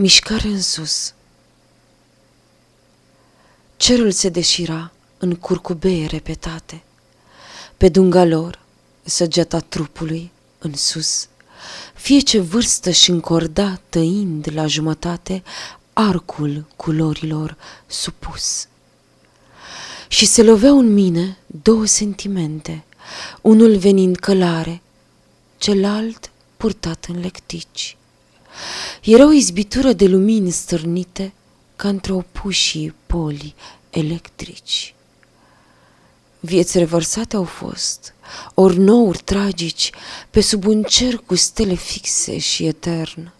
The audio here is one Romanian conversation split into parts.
Mișcare în sus Cerul se deșira în curcubeie repetate. Pe dunga lor, săgeata trupului, în sus, fie ce vârstă și încorda tăind la jumătate arcul culorilor supus. Și se loveau în mine două sentimente, unul venind călare, celălalt purtat în lectici. Era o izbitură de lumini stârnite ca într-o pușii poli electrici. Vieți revărsate au fost, ori nouri tragici, pe sub un cer cu stele fixe și etern.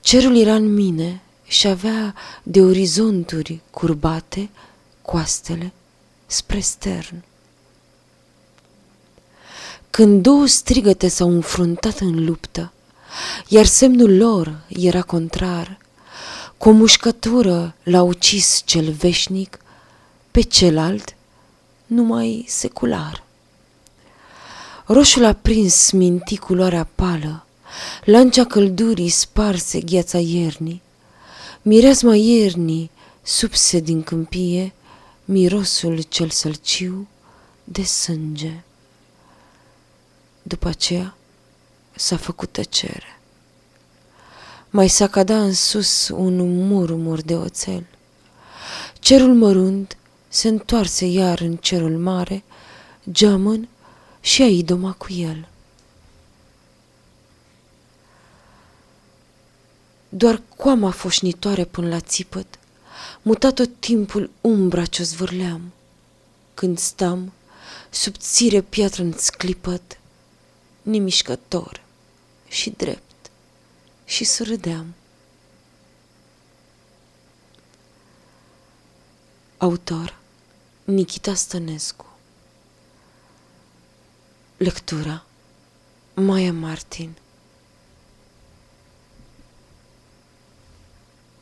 Cerul era în mine și avea de orizonturi curbate coastele spre stern. Când două strigăte s-au înfruntat în luptă, iar semnul lor era contrar. Cu o mușcătură l-a ucis cel veșnic, pe celălalt numai secular. Roșul a prins minti culoarea pală, lancea căldurii sparse gheața iernii, mireasma iernii subse din câmpie, mirosul cel sălciu de sânge. După aceea, s-a făcut tăcere. Mai s-a cada în sus un murmur de oțel. Cerul mărunt se întoarse iar în cerul mare, geamăn și a idoma cu el. Doar coama foșnitoare până la țipăt, muta tot timpul umbra ce-o zvârleam. Când stam, subțire piatră în sclipăt, nimișcător și drept. Și să râdeam. Autor Nikita Stănescu. Lectura Maia Martin